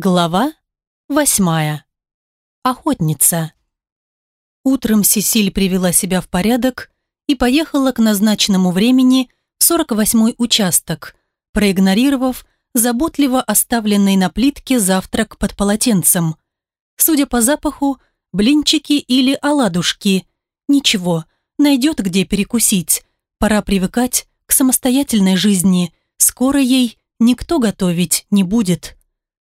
Глава восьмая. Охотница. Утром Сесиль привела себя в порядок и поехала к назначенному времени в 48-й участок, проигнорировав заботливо оставленный на плитке завтрак под полотенцем. Судя по запаху, блинчики или оладушки. Ничего, найдет где перекусить. Пора привыкать к самостоятельной жизни. Скоро ей никто готовить не будет.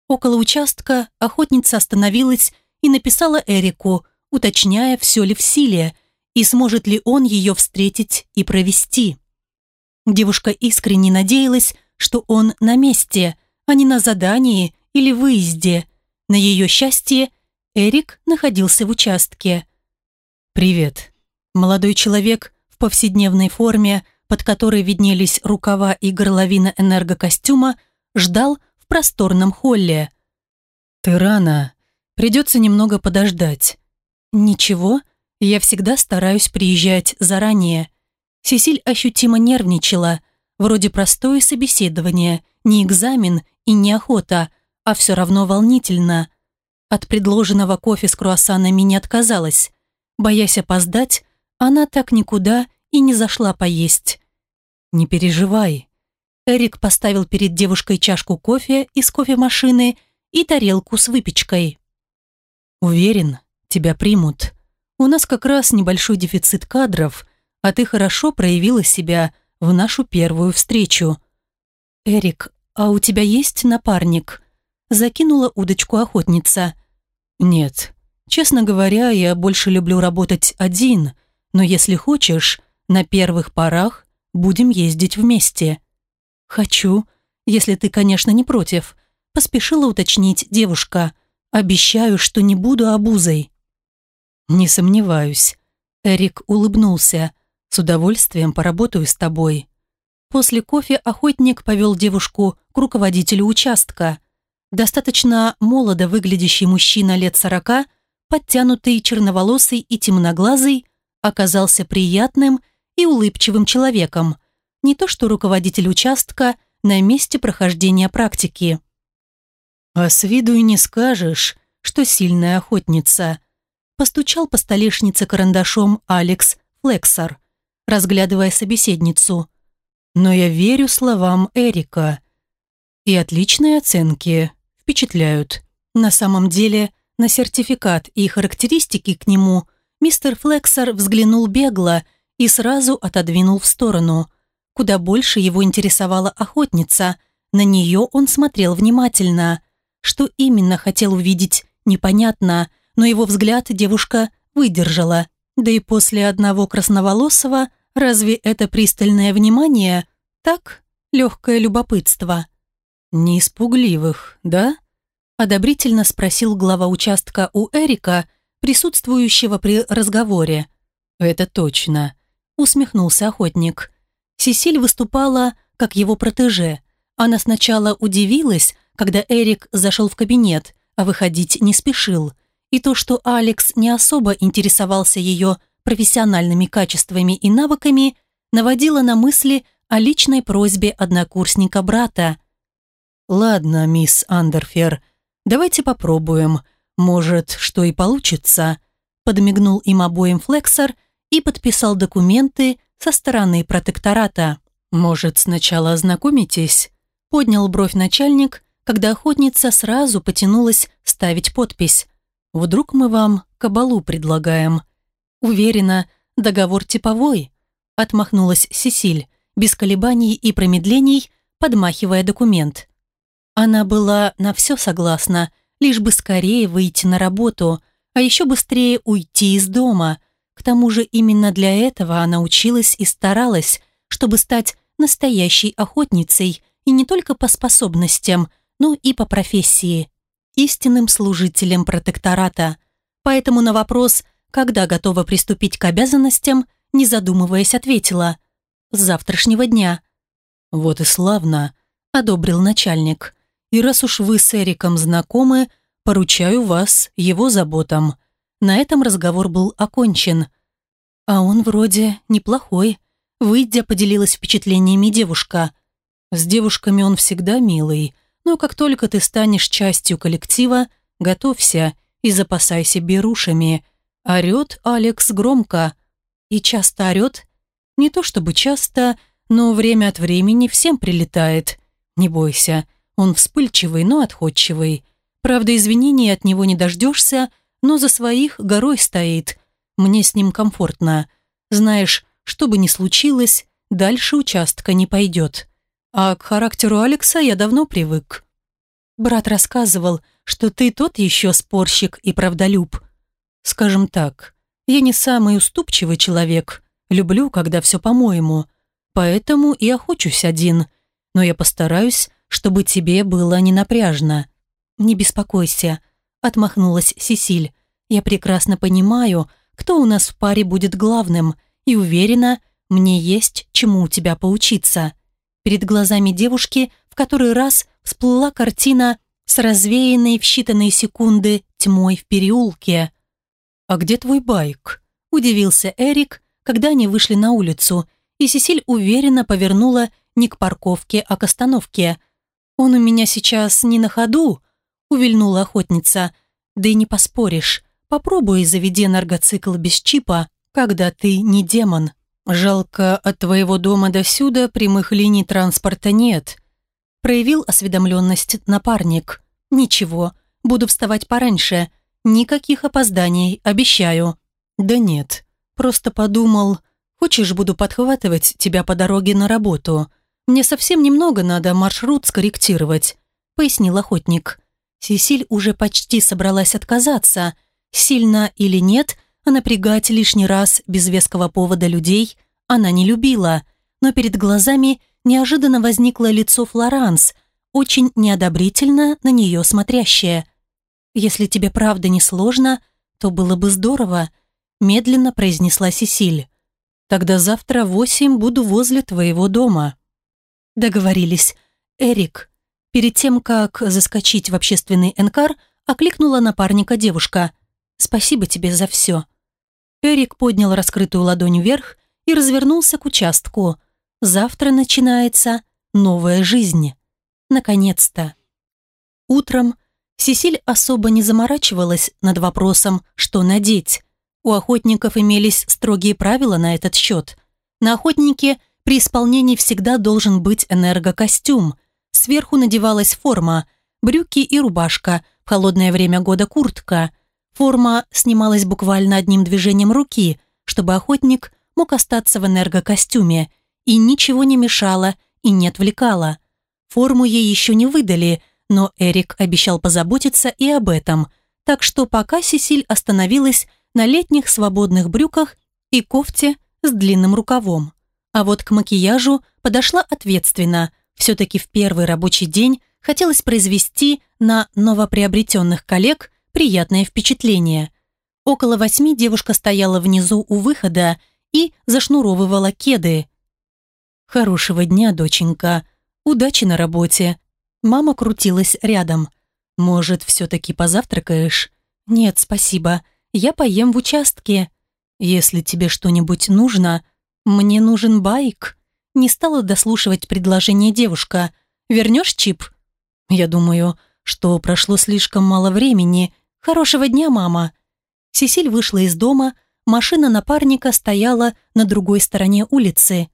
Около участка охотница остановилась и написала Эрику, уточняя, все ли в силе и сможет ли он ее встретить и провести. Девушка искренне надеялась, что он на месте, а не на задании или выезде. На ее счастье Эрик находился в участке. «Привет». Молодой человек в повседневной форме, под которой виднелись рукава и горловина энергокостюма, ждал, в просторном холле. «Ты рано. Придется немного подождать». «Ничего, я всегда стараюсь приезжать заранее». Сесиль ощутимо нервничала. Вроде простое собеседование, не экзамен и не охота, а все равно волнительно. От предложенного кофе с круассанами не отказалась. Боясь опоздать, она так никуда и не зашла поесть. «Не переживай, Эрик поставил перед девушкой чашку кофе из кофемашины и тарелку с выпечкой. «Уверен, тебя примут. У нас как раз небольшой дефицит кадров, а ты хорошо проявила себя в нашу первую встречу». «Эрик, а у тебя есть напарник?» Закинула удочку охотница. «Нет. Честно говоря, я больше люблю работать один, но если хочешь, на первых порах будем ездить вместе». «Хочу, если ты, конечно, не против», – поспешила уточнить девушка. «Обещаю, что не буду обузой». «Не сомневаюсь». Эрик улыбнулся. «С удовольствием поработаю с тобой». После кофе охотник повел девушку к руководителю участка. Достаточно молодо выглядящий мужчина лет сорока, подтянутый, черноволосый и темноглазый, оказался приятным и улыбчивым человеком – не то что руководитель участка на месте прохождения практики. «А с виду и не скажешь, что сильная охотница», постучал по столешнице карандашом Алекс Флексор, разглядывая собеседницу. «Но я верю словам Эрика. И отличные оценки впечатляют. На самом деле, на сертификат и характеристики к нему мистер Флексор взглянул бегло и сразу отодвинул в сторону – Куда больше его интересовала охотница. На нее он смотрел внимательно. Что именно хотел увидеть, непонятно, но его взгляд девушка выдержала. Да и после одного красноволосого разве это пристальное внимание? Так, легкое любопытство. «Не испугливых, да?» Одобрительно спросил глава участка у Эрика, присутствующего при разговоре. «Это точно», усмехнулся охотник. Сесиль выступала как его протеже. Она сначала удивилась, когда Эрик зашел в кабинет, а выходить не спешил. И то, что Алекс не особо интересовался ее профессиональными качествами и навыками, наводило на мысли о личной просьбе однокурсника брата. «Ладно, мисс Андерфер, давайте попробуем. Может, что и получится», подмигнул им обоим Флексор и подписал документы, со стороны протектората. «Может, сначала ознакомитесь?» Поднял бровь начальник, когда охотница сразу потянулась ставить подпись. «Вдруг мы вам кабалу предлагаем?» «Уверена, договор типовой», отмахнулась Сесиль, без колебаний и промедлений, подмахивая документ. Она была на все согласна, лишь бы скорее выйти на работу, а еще быстрее уйти из дома, тому же именно для этого она училась и старалась, чтобы стать настоящей охотницей и не только по способностям, но и по профессии, истинным служителем протектората. Поэтому на вопрос, когда готова приступить к обязанностям, не задумываясь, ответила «С завтрашнего дня». «Вот и славно», – одобрил начальник. «И раз уж вы с Эриком знакомы, поручаю вас его заботам». На этом разговор был окончен. А он вроде неплохой. Выйдя, поделилась впечатлениями девушка. С девушками он всегда милый, Но как только ты станешь частью коллектива, готовься и запасайся берушами. Орет Алекс громко. И часто орет. Не то чтобы часто, но время от времени всем прилетает. Не бойся, он вспыльчивый, но отходчивый. Правда, извинений от него не дождешься, но за своих горой стоит. Мне с ним комфортно. Знаешь, что бы ни случилось, дальше участка не пойдет. А к характеру Алекса я давно привык. Брат рассказывал, что ты тот еще спорщик и правдолюб. Скажем так, я не самый уступчивый человек, люблю, когда все по-моему, поэтому и охочусь один, но я постараюсь, чтобы тебе было не напряжно. Не беспокойся, отмахнулась Сесиль. Я прекрасно понимаю, кто у нас в паре будет главным, и уверена, мне есть чему у тебя поучиться. Перед глазами девушки в который раз всплыла картина с развеянной в считанные секунды тьмой в переулке. «А где твой байк?» – удивился Эрик, когда они вышли на улицу, и Сесиль уверенно повернула не к парковке, а к остановке. «Он у меня сейчас не на ходу», – увильнула охотница. «Да и не поспоришь. Попробуй заведи энергоцикл без чипа, когда ты не демон. Жалко, от твоего дома до сюда прямых линий транспорта нет», – проявил осведомленность напарник. «Ничего, буду вставать пораньше. Никаких опозданий, обещаю». «Да нет, просто подумал, хочешь, буду подхватывать тебя по дороге на работу. Мне совсем немного надо маршрут скорректировать», — пояснил охотник. Сесиль уже почти собралась отказаться. Сильно или нет, а напрягать лишний раз без веского повода людей она не любила, но перед глазами неожиданно возникло лицо Флоранс — очень неодобрительно на нее смотрящая. «Если тебе правда не сложно, то было бы здорово», медленно произнесла Сесиль. «Тогда завтра в восемь буду возле твоего дома». Договорились. «Эрик». Перед тем, как заскочить в общественный энкар, окликнула напарника девушка. «Спасибо тебе за все». Эрик поднял раскрытую ладонь вверх и развернулся к участку. «Завтра начинается новая жизнь». Наконец-то. Утром Сесиль особо не заморачивалась над вопросом, что надеть. У охотников имелись строгие правила на этот счет. На охотнике при исполнении всегда должен быть энергокостюм. Сверху надевалась форма, брюки и рубашка, в холодное время года куртка. Форма снималась буквально одним движением руки, чтобы охотник мог остаться в энергокостюме, и ничего не мешало и не отвлекало. Форму ей еще не выдали, но Эрик обещал позаботиться и об этом, так что пока Сесиль остановилась на летних свободных брюках и кофте с длинным рукавом. А вот к макияжу подошла ответственно. Все-таки в первый рабочий день хотелось произвести на новоприобретенных коллег приятное впечатление. Около восьми девушка стояла внизу у выхода и зашнуровывала кеды. «Хорошего дня, доченька», Удачи на работе. Мама крутилась рядом. Может, все-таки позавтракаешь? Нет, спасибо. Я поем в участке. Если тебе что-нибудь нужно, мне нужен байк. Не стала дослушивать предложение девушка. Вернешь чип? Я думаю, что прошло слишком мало времени. Хорошего дня, мама. Сесиль вышла из дома, машина напарника стояла на другой стороне улицы.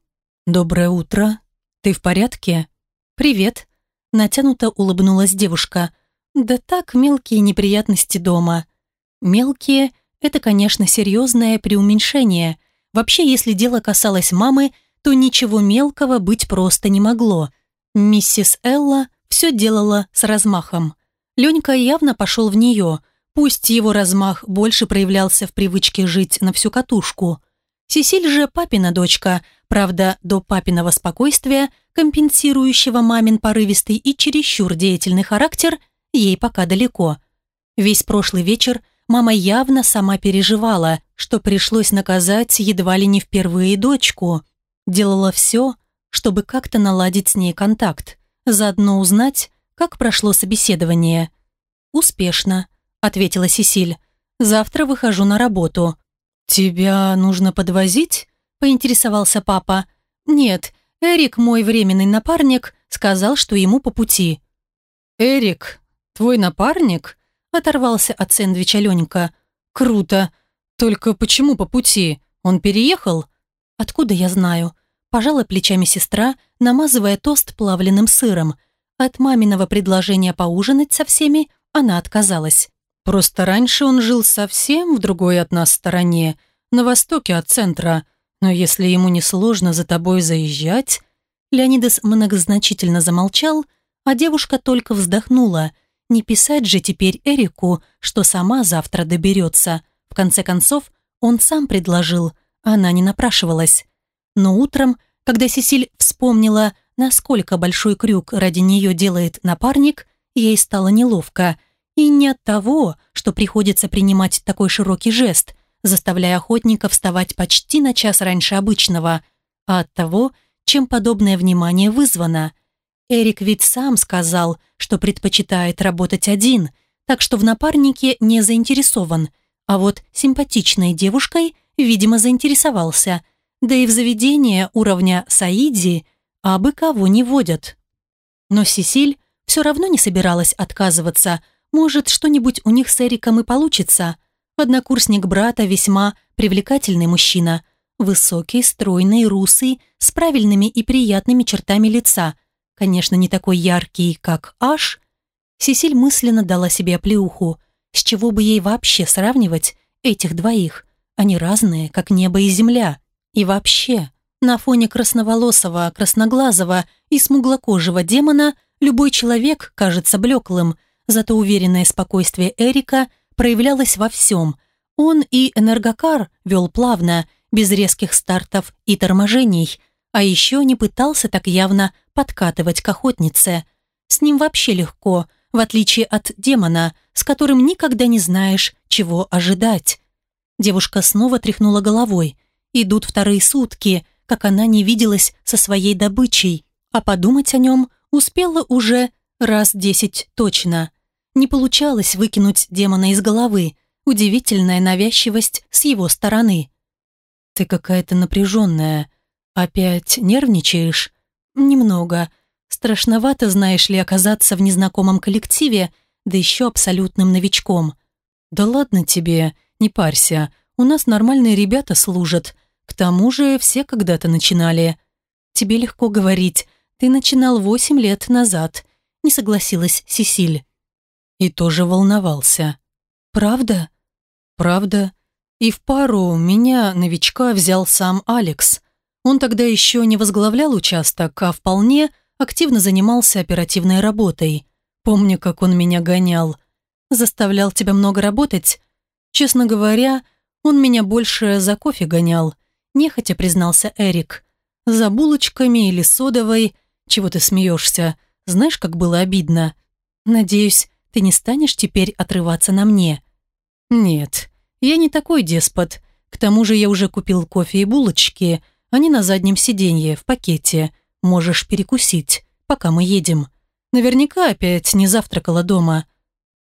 «Доброе утро. Ты в порядке?» «Привет», – натянуто улыбнулась девушка. «Да так, мелкие неприятности дома». «Мелкие – это, конечно, серьезное преуменьшение. Вообще, если дело касалось мамы, то ничего мелкого быть просто не могло. Миссис Элла все делала с размахом. Ленька явно пошел в нее, пусть его размах больше проявлялся в привычке жить на всю катушку. Сесиль же папина дочка, правда, до папиного спокойствия – компенсирующего мамин порывистый и чересчур деятельный характер, ей пока далеко. Весь прошлый вечер мама явно сама переживала, что пришлось наказать едва ли не впервые дочку. Делала все, чтобы как-то наладить с ней контакт, заодно узнать, как прошло собеседование. «Успешно», — ответила Сесиль. «Завтра выхожу на работу». «Тебя нужно подвозить?» — поинтересовался папа. «Нет, Эрик, мой временный напарник, сказал, что ему по пути. «Эрик, твой напарник?» – оторвался от сэндвича Ленька. «Круто! Только почему по пути? Он переехал?» «Откуда я знаю?» Пожала плечами сестра, намазывая тост плавленным сыром. От маминого предложения поужинать со всеми она отказалась. «Просто раньше он жил совсем в другой от нас стороне, на востоке от центра. Но если ему не сложно за тобой заезжать...» Леонидас многозначительно замолчал, а девушка только вздохнула. Не писать же теперь Эрику, что сама завтра доберется. В конце концов, он сам предложил, она не напрашивалась. Но утром, когда Сесиль вспомнила, насколько большой крюк ради нее делает напарник, ей стало неловко. И не от того, что приходится принимать такой широкий жест, заставляя охотника вставать почти на час раньше обычного, а от того, чем подобное внимание вызвано. Эрик ведь сам сказал, что предпочитает работать один, так что в напарнике не заинтересован, а вот симпатичной девушкой, видимо, заинтересовался – да и в заведение уровня Саиди абы кого не водят. Но Сесиль все равно не собиралась отказываться. Может, что-нибудь у них с Эриком и получится. Однокурсник брата весьма привлекательный мужчина. Высокий, стройный, русый, с правильными и приятными чертами лица. Конечно, не такой яркий, как Аш. Сесиль мысленно дала себе оплеуху. С чего бы ей вообще сравнивать этих двоих? Они разные, как небо и земля. И вообще, на фоне красноволосого, красноглазого и смуглокожего демона любой человек кажется блеклым, зато уверенное спокойствие Эрика проявлялось во всем. Он и энергокар вел плавно, без резких стартов и торможений, а еще не пытался так явно подкатывать к охотнице. С ним вообще легко, в отличие от демона, с которым никогда не знаешь, чего ожидать. Девушка снова тряхнула головой – Идут вторые сутки, как она не виделась со своей добычей, а подумать о нем успела уже раз десять точно. Не получалось выкинуть демона из головы, удивительная навязчивость с его стороны. «Ты какая-то напряженная. Опять нервничаешь?» «Немного. Страшновато, знаешь ли, оказаться в незнакомом коллективе, да еще абсолютным новичком». «Да ладно тебе, не парься. У нас нормальные ребята служат. К тому же все когда-то начинали. Тебе легко говорить. Ты начинал восемь лет назад. Не согласилась Сесиль. И тоже волновался. Правда? Правда. И в пару меня, новичка, взял сам Алекс. Он тогда еще не возглавлял участок, а вполне активно занимался оперативной работой. Помню, как он меня гонял. Заставлял тебя много работать. Честно говоря, он меня больше за кофе гонял нехотя признался Эрик. «За булочками или содовой? Чего ты смеешься? Знаешь, как было обидно? Надеюсь, ты не станешь теперь отрываться на мне?» «Нет, я не такой деспот. К тому же я уже купил кофе и булочки. Они на заднем сиденье, в пакете. Можешь перекусить, пока мы едем. Наверняка опять не завтракала дома».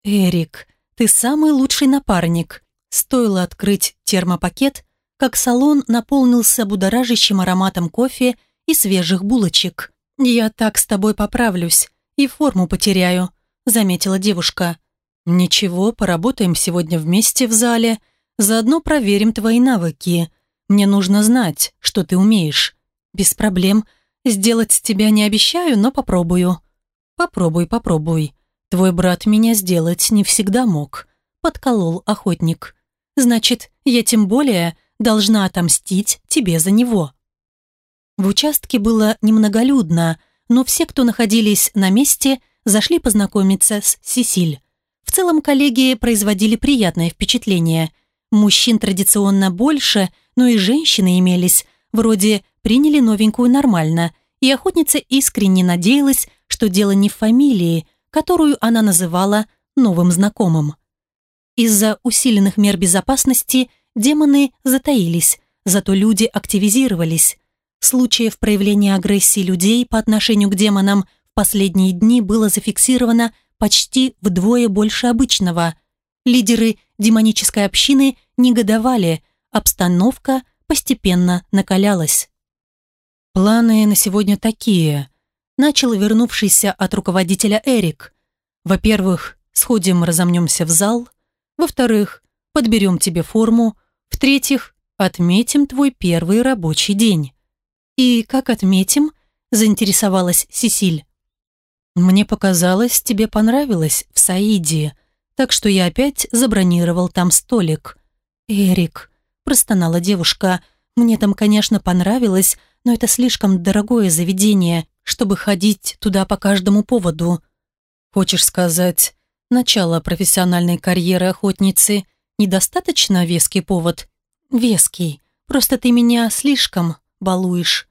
«Эрик, ты самый лучший напарник». Стоило открыть термопакет, как салон наполнился будоражащим ароматом кофе и свежих булочек. «Я так с тобой поправлюсь и форму потеряю», — заметила девушка. «Ничего, поработаем сегодня вместе в зале, заодно проверим твои навыки. Мне нужно знать, что ты умеешь. Без проблем. Сделать тебя не обещаю, но попробую». «Попробуй, попробуй. Твой брат меня сделать не всегда мог», — подколол охотник. «Значит, я тем более должна отомстить тебе за него». В участке было немноголюдно, но все, кто находились на месте, зашли познакомиться с Сесиль. В целом коллеги производили приятное впечатление. Мужчин традиционно больше, но и женщины имелись, вроде приняли новенькую нормально, и охотница искренне надеялась, что дело не в фамилии, которую она называла новым знакомым. Из-за усиленных мер безопасности демоны затаились, зато люди активизировались. Случаев проявления агрессии людей по отношению к демонам последние дни было зафиксировано почти вдвое больше обычного. Лидеры демонической общины негодовали, обстановка постепенно накалялась. «Планы на сегодня такие», – начал вернувшийся от руководителя Эрик. Во-первых, сходим разомнемся в зал. Во-вторых, подберем тебе форму. В-третьих, отметим твой первый рабочий день». «И как отметим?» – заинтересовалась Сесиль. «Мне показалось, тебе понравилось в Саиде, так что я опять забронировал там столик». «Эрик», – простонала девушка, – «мне там, конечно, понравилось, но это слишком дорогое заведение, чтобы ходить туда по каждому поводу». «Хочешь сказать, начало профессиональной карьеры охотницы недостаточно веский повод?» «Веский. Просто ты меня слишком балуешь».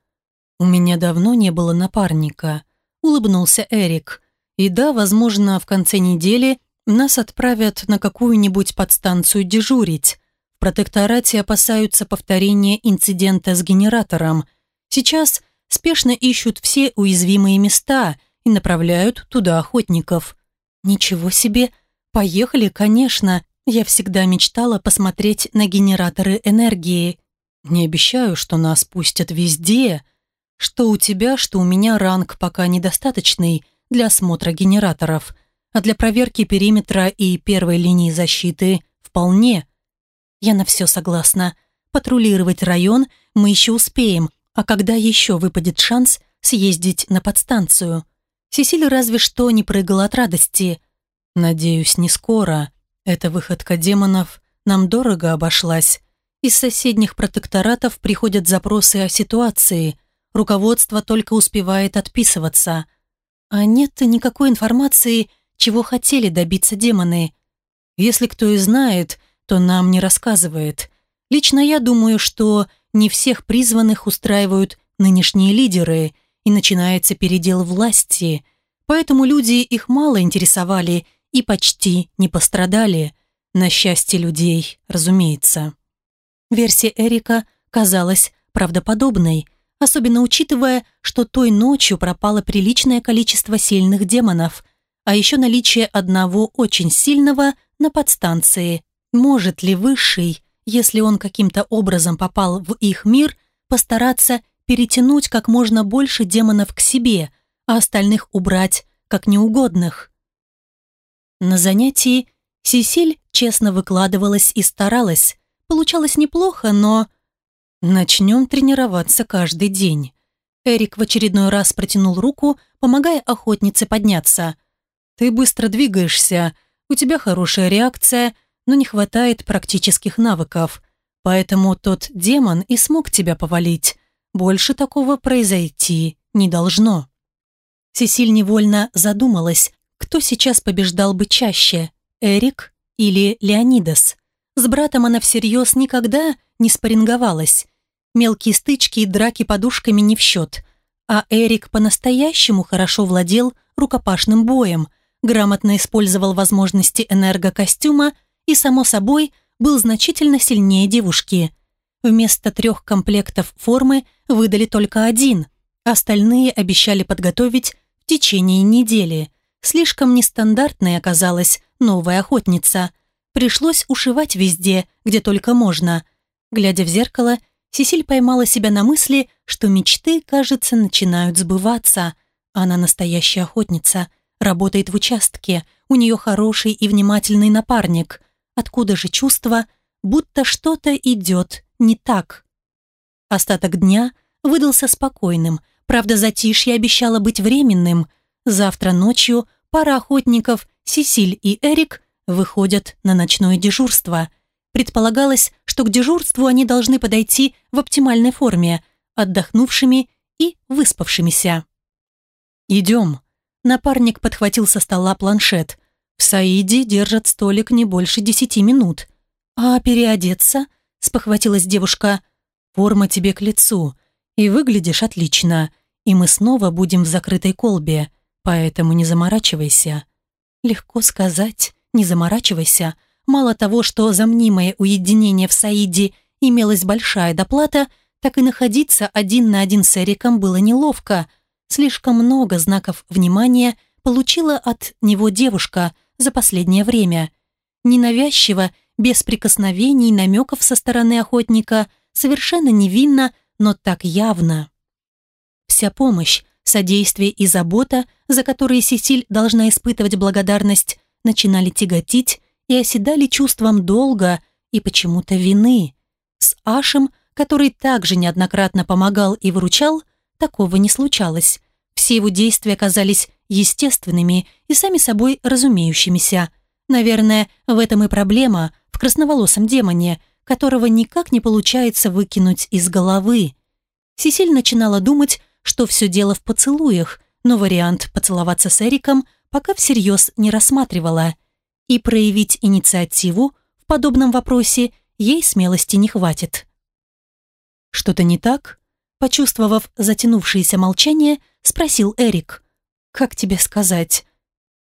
«У меня давно не было напарника», — улыбнулся Эрик. «И да, возможно, в конце недели нас отправят на какую-нибудь подстанцию дежурить. В протекторате опасаются повторения инцидента с генератором. Сейчас спешно ищут все уязвимые места и направляют туда охотников». «Ничего себе! Поехали, конечно!» Я всегда мечтала посмотреть на генераторы энергии. Не обещаю, что нас пустят везде, что у тебя, что у меня ранг пока недостаточный для осмотра генераторов, а для проверки периметра и первой линии защиты вполне. Я на все согласна. Патрулировать район мы еще успеем, а когда еще выпадет шанс съездить на подстанцию? Сесиль разве что не прыгала от радости. Надеюсь, не скоро. Эта выходка демонов нам дорого обошлась. Из соседних протекторатов приходят запросы о ситуации – руководство только успевает отписываться. А нет никакой информации, чего хотели добиться демоны. Если кто и знает, то нам не рассказывает. Лично я думаю, что не всех призванных устраивают нынешние лидеры, и начинается передел власти. Поэтому люди их мало интересовали и почти не пострадали. На счастье людей, разумеется. Версия Эрика казалась правдоподобной – особенно учитывая, что той ночью пропало приличное количество сильных демонов, а еще наличие одного очень сильного на подстанции. Может ли Высший, если он каким-то образом попал в их мир, постараться перетянуть как можно больше демонов к себе, а остальных убрать как неугодных? На занятии Сесиль честно выкладывалась и старалась. Получалось неплохо, но Начнем тренироваться каждый день. Эрик в очередной раз протянул руку, помогая охотнице подняться. Ты быстро двигаешься, у тебя хорошая реакция, но не хватает практических навыков. Поэтому тот демон и смог тебя повалить. Больше такого произойти не должно. Сесиль невольно задумалась, кто сейчас побеждал бы чаще, Эрик или Леонидас. С братом она всерьез никогда не спарринговалась. Мелкие стычки и драки подушками не в счет. А Эрик по-настоящему хорошо владел рукопашным боем, грамотно использовал возможности энергокостюма и, само собой, был значительно сильнее девушки. Вместо трех комплектов формы выдали только один, остальные обещали подготовить в течение недели. Слишком нестандартной оказалась новая охотница. Пришлось ушивать везде, где только можно – Глядя в зеркало, Сесиль поймала себя на мысли, что мечты, кажется, начинают сбываться. Она настоящая охотница, работает в участке, у нее хороший и внимательный напарник. Откуда же чувство, будто что-то идет не так? Остаток дня выдался спокойным, правда, затишье обещало быть временным. Завтра ночью пара охотников, Сесиль и Эрик, выходят на ночное дежурство – Предполагалось, что к дежурству они должны подойти в оптимальной форме, отдохнувшими и выспавшимися. «Идем». Напарник подхватил со стола планшет. В Саиде держат столик не больше десяти минут. «А переодеться?» – спохватилась девушка. «Форма тебе к лицу. И выглядишь отлично. И мы снова будем в закрытой колбе. Поэтому не заморачивайся». Легко сказать «не заморачивайся», Мало того, что за мнимое уединение в Саиде имелась большая доплата, так и находиться один на один с Эриком было неловко. Слишком много знаков внимания получила от него девушка за последнее время. Ненавязчиво, без прикосновений, намеков со стороны охотника, совершенно невинно, но так явно. Вся помощь, Содействие и забота, за которые Сесиль должна испытывать благодарность, начинали тяготить и оседали чувством долга и почему-то вины. С Ашем, который также неоднократно помогал и выручал, такого не случалось. Все его действия казались естественными и сами собой разумеющимися. Наверное, в этом и проблема в красноволосом демоне, которого никак не получается выкинуть из головы. Сесиль начинала думать, что все дело в поцелуях, но вариант поцеловаться с Эриком пока всерьез не рассматривала. И проявить инициативу в подобном вопросе ей смелости не хватит. «Что-то не так?» Почувствовав затянувшееся молчание, спросил Эрик. «Как тебе сказать?»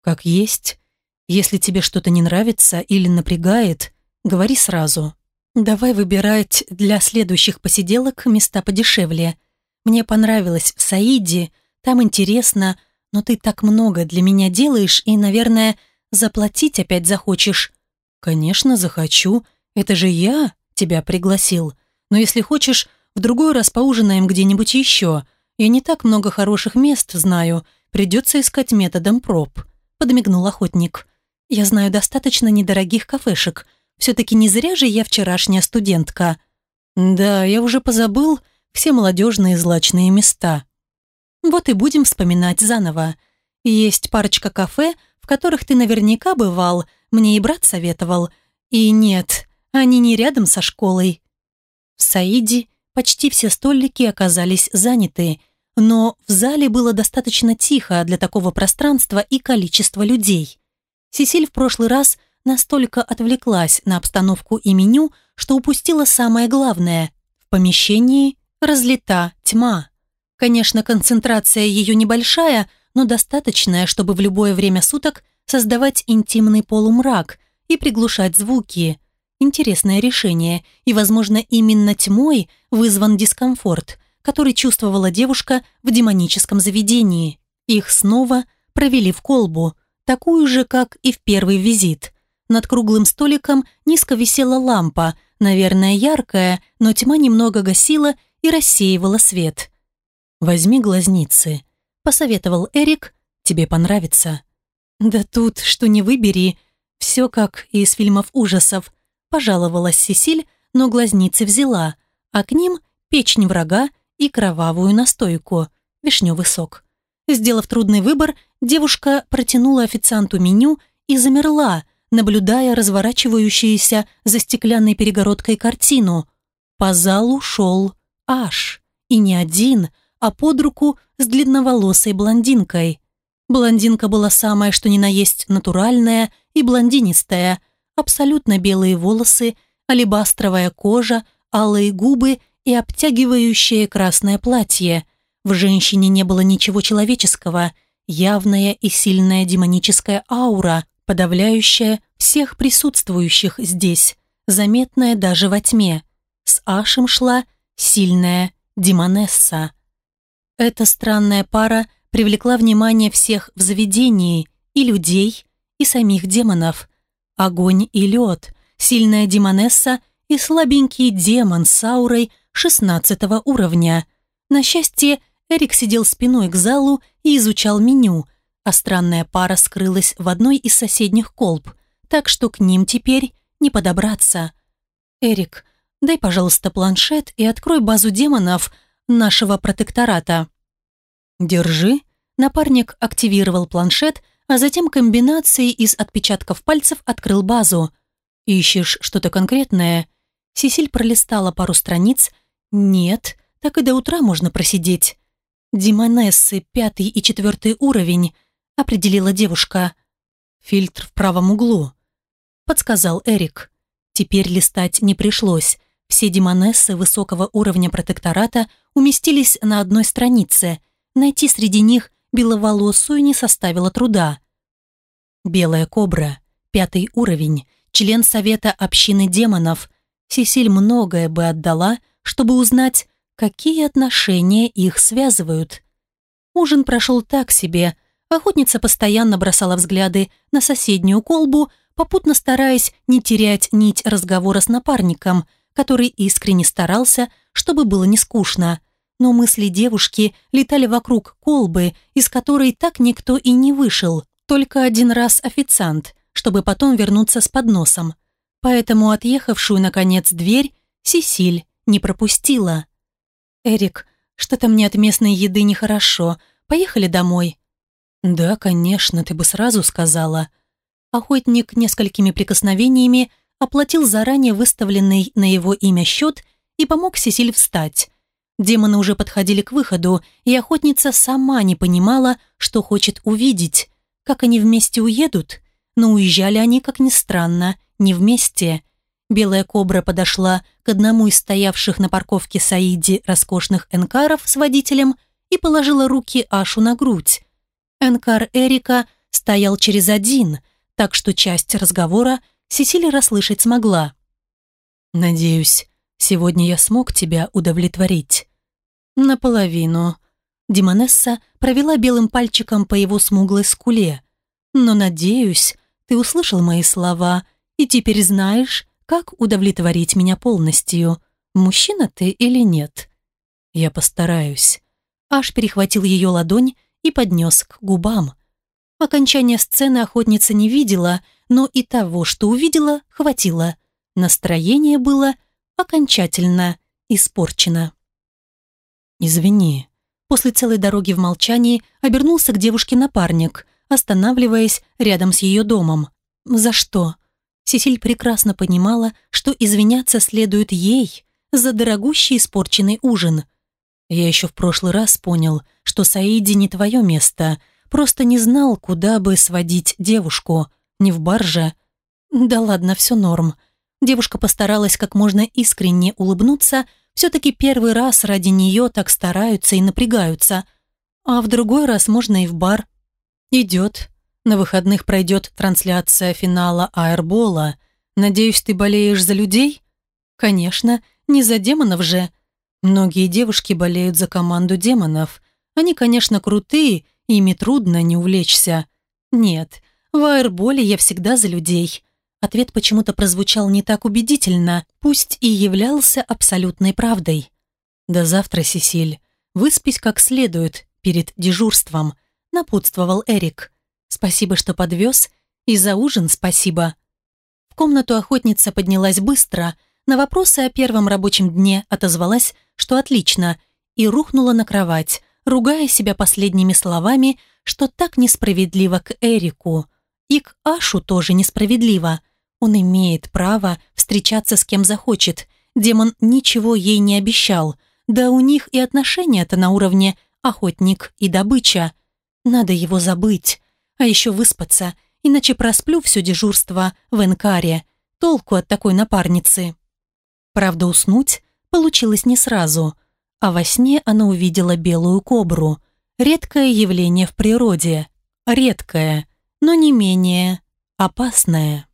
«Как есть. Если тебе что-то не нравится или напрягает, говори сразу. Давай выбирать для следующих посиделок места подешевле. Мне понравилось в Саиде, там интересно, но ты так много для меня делаешь и, наверное, заплатить опять захочешь». «Конечно, захочу. Это же я тебя пригласил. Но если хочешь, в другой раз поужинаем где-нибудь еще. Я не так много хороших мест знаю. Придется искать методом проб», — подмигнул охотник. «Я знаю достаточно недорогих кафешек. Все-таки не зря же я вчерашняя студентка». «Да, я уже позабыл все молодежные злачные места». «Вот и будем вспоминать заново. Есть парочка кафе, в которых ты наверняка бывал, мне и брат советовал. И нет, они не рядом со школой». В Саиде Почти все столики оказались заняты, но в зале было достаточно тихо для такого пространства и количества людей. Сесиль в прошлый раз настолько отвлеклась на обстановку и меню, что упустила самое главное. В помещении разлита тьма. Конечно, концентрация ее небольшая, но достаточная, чтобы в любое время суток создавать интимный полумрак и приглушать звуки – Интересное решение, и, возможно, именно тьмой вызван дискомфорт, который чувствовала девушка в демоническом заведении. Их снова провели в колбу, такую же, как и в первый визит. Над круглым столиком низко висела лампа, наверное, яркая, но тьма немного гасила и рассеивала свет. «Возьми глазницы», — посоветовал Эрик, — «тебе понравится». «Да тут, что не выбери, все как из фильмов ужасов», Пожаловалась Сесиль, но глазницы взяла, а к ним печень врага и кровавую настойку, вишневый сок. Сделав трудный выбор, девушка протянула официанту меню и замерла, наблюдая разворачивающуюся за стеклянной перегородкой картину. По залу шел Аш, и не один, а под руку с длинноволосой блондинкой. Блондинка была самая что ни на есть натуральная и блондинистая, абсолютно белые волосы, алебастровая кожа, алые губы и обтягивающее красное платье. В женщине не было ничего человеческого, явная и сильная демоническая аура, подавляющая всех присутствующих здесь, заметная даже во тьме. С Ашем шла сильная демонесса. Эта странная пара привлекла внимание всех в заведении, и людей, и самих демонов – огонь и лед, сильная демонесса и слабенький демон с аурой шестнадцатого уровня. На счастье, Эрик сидел спиной к залу и изучал меню, а странная пара скрылась в одной из соседних колб, так что к ним теперь не подобраться. «Эрик, дай, пожалуйста, планшет и открой базу демонов нашего протектората». «Держи». Напарник активировал планшет – а затем комбинацией из отпечатков пальцев открыл базу. «Ищешь что-то конкретное?» Сесиль пролистала пару страниц. «Нет, так и до утра можно просидеть». «Демонессы, пятый и четвертый уровень», — определила девушка. «Фильтр в правом углу», — подсказал Эрик. Теперь листать не пришлось. Все демонессы высокого уровня протектората уместились на одной странице. Найти среди них беловолосую не составило труда. Белая кобра, пятый уровень, член Совета общины демонов. Сесиль многое бы отдала, чтобы узнать, какие отношения их связывают. Ужин прошел так себе. Охотница постоянно бросала взгляды на соседнюю колбу, попутно стараясь не терять нить разговора с напарником, который искренне старался, чтобы было не скучно. но мысли девушки летали вокруг колбы, из которой так никто и не вышел, только один раз официант, чтобы потом вернуться с подносом. Поэтому отъехавшую, наконец, дверь Сесиль не пропустила. «Эрик, что-то мне от местной еды нехорошо. Поехали домой». «Да, конечно, ты бы сразу сказала». Охотник несколькими прикосновениями оплатил заранее выставленный на его имя счет и помог Сесиль встать. Демоны уже подходили к выходу, и охотница сама не понимала, что хочет увидеть. Как они вместе уедут? Но уезжали они, как ни странно, не вместе. Белая кобра подошла к одному из стоявших на парковке Саиди роскошных энкаров с водителем и положила руки Ашу на грудь. Энкар Эрика стоял через один, так что часть разговора Сесилия расслышать смогла. «Надеюсь, сегодня я смог тебя удовлетворить». «Наполовину». Демонесса провела белым пальчиком по его смуглой скуле. «Но, надеюсь, ты услышал мои слова и теперь знаешь, как удовлетворить меня полностью, мужчина ты или нет». «Я постараюсь». Аш перехватил ее ладонь и поднес к губам. Окончания сцены охотница не видела, но и того, что увидела, хватило. Настроение было окончательно испорчено. «Извини». После целой дороги в молчании обернулся к девушке напарник, останавливаясь рядом с ее домом. «За что?» Сесиль прекрасно понимала, что извиняться следует ей за дорогущий испорченный ужин. «Я еще в прошлый раз понял, что Саиди не твое место, просто не знал, куда бы сводить девушку не в барже. Да ладно, все норм. Девушка постаралась как можно искренне улыбнуться, все-таки первый раз ради нее так стараются и напрягаются. А в другой раз можно и в бар. Идет. На выходных пройдет трансляция финала аэрбола. Надеюсь, ты болеешь за людей? Конечно, не за демонов же. Многие девушки болеют за команду демонов. Они, конечно, крутые, ими трудно не увлечься. Нет, в аэрболе я всегда за людей. Ответ почему-то прозвучал не так убедительно, пусть и являлся абсолютной правдой. До завтра, Сесиль. Выспись как следует перед дежурством, напутствовал Эрик. Спасибо, что подвез, и за ужин спасибо. В комнату охотница поднялась быстро, на вопросы о первом рабочем дне отозвалась, что отлично, и рухнула на кровать, ругая себя последними словами, что так несправедливо к Эрику – и к Ашу тоже несправедливо. Он имеет право встречаться с кем захочет. Демон ничего ей не обещал. Да у них и отношения-то на уровне охотник и добыча. Надо его забыть. А еще выспаться, иначе просплю все дежурство в Энкаре. Толку от такой напарницы. Правда, уснуть получилось не сразу. А во сне она увидела белую кобру. Редкое явление в природе. Редкое – но не менее опасное.